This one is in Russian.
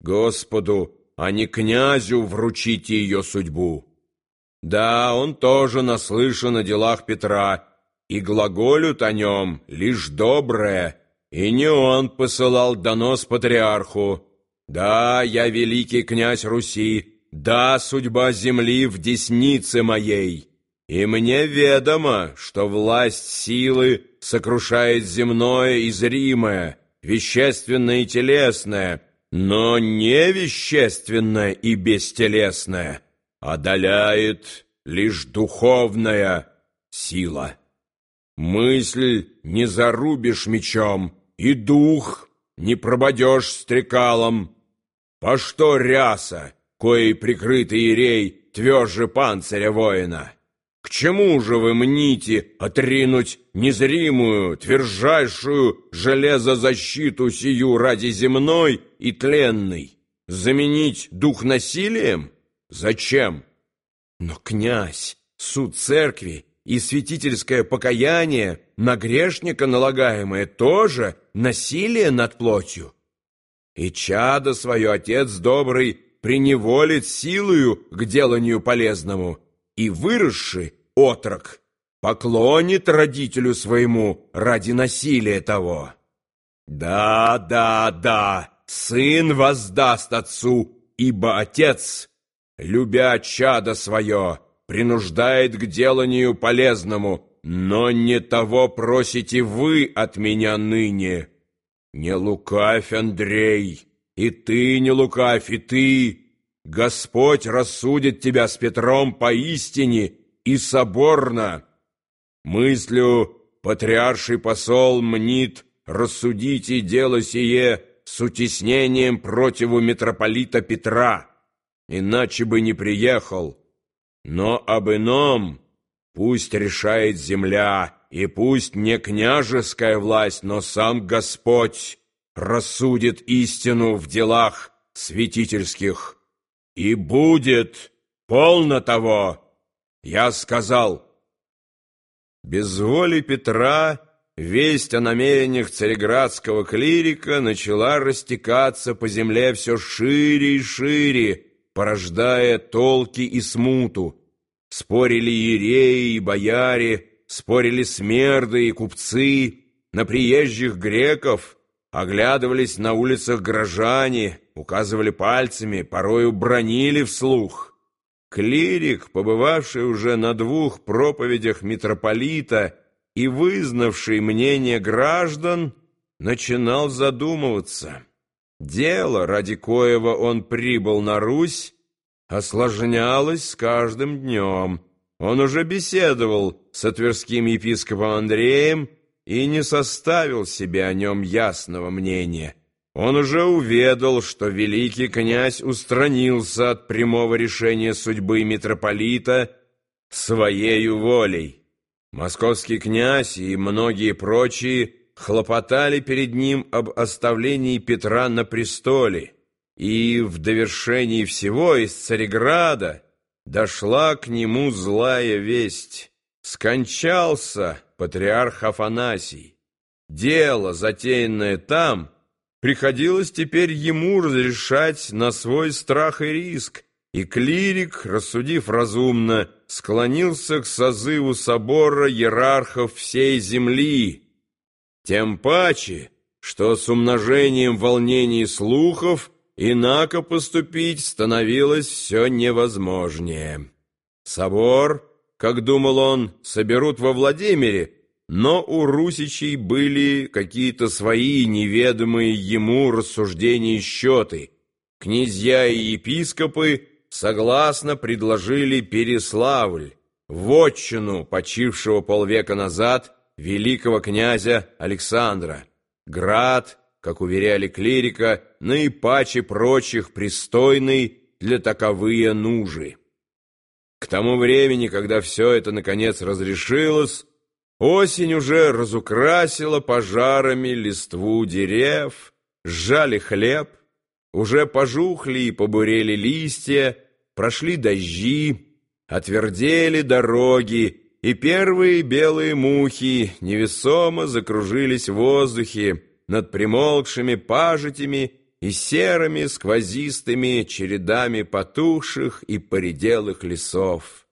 Господу, а не князю вручите ее судьбу. Да, он тоже наслышан о делах Петра, и глаголют о нем лишь доброе, и не он посылал донос патриарху. Да, я великий князь Руси, да, судьба земли в деснице моей». И мне ведомо, что власть силы сокрушает земное и зримое, вещественное и телесное, но не вещественное и бестелесное, одоляет лишь духовная сила. Мысль не зарубишь мечом, и дух не прободешь стрекалом. По что ряса, коей прикрытый ирей тверже панциря воина? Чему же вы мните отринуть незримую, твержайшую железозащиту сию ради земной и тленной? Заменить дух насилием? Зачем? Но, князь, суд церкви и святительское покаяние на грешника налагаемое тоже насилие над плотью. И чадо свое отец добрый приневолит силою к деланию полезному — и выросший отрок поклонит родителю своему ради насилия того. Да, да, да, сын воздаст отцу, ибо отец, любя чадо свое, принуждает к деланию полезному, но не того просите вы от меня ныне. Не лукавь, Андрей, и ты не лукавь, и ты, Господь рассудит тебя с Петром поистине и соборно. Мыслю патриарший посол мнит рассудите дело сие с утеснением противу митрополита Петра, иначе бы не приехал. Но об ином пусть решает земля, и пусть не княжеская власть, но сам Господь рассудит истину в делах святительских». И будет полно того, я сказал. Без воли Петра весть о намерениях цареградского клирика начала растекаться по земле все шире и шире, порождая толки и смуту. Спорили иереи и бояре, спорили смерды и купцы, на приезжих греков оглядывались на улицах горожане, указывали пальцами, порою бронили вслух. Клирик, побывавший уже на двух проповедях митрополита и вызнавший мнение граждан, начинал задумываться. Дело, ради коего он прибыл на Русь, осложнялось с каждым днем. Он уже беседовал с тверским епископом Андреем и не составил себе о нем ясного мнения. Он уже уведал, что великий князь устранился от прямого решения судьбы митрополита своею волей. Московский князь и многие прочие хлопотали перед ним об оставлении Петра на престоле, и в довершении всего из Цареграда дошла к нему злая весть. Скончался патриарх Афанасий. Дело, затеянное там, приходилось теперь ему разрешать на свой страх и риск, и клирик, рассудив разумно, склонился к созыву собора иерархов всей земли. Тем паче, что с умножением волнений слухов инако поступить становилось все невозможнее. Собор, как думал он, соберут во Владимире, но у русичей были какие-то свои неведомые ему рассуждения и счеты. Князья и епископы согласно предложили Переславль, вотчину почившего полвека назад великого князя Александра, град, как уверяли клирика, наипаче прочих пристойный для таковые нужи. К тому времени, когда все это наконец разрешилось, Осень уже разукрасила пожарами листву дерев, сжали хлеб, уже пожухли и побурели листья, прошли дожди, отвердели дороги, и первые белые мухи невесомо закружились в воздухе над примолкшими пажитями и серыми сквозистыми чередами потухших и поределых лесов.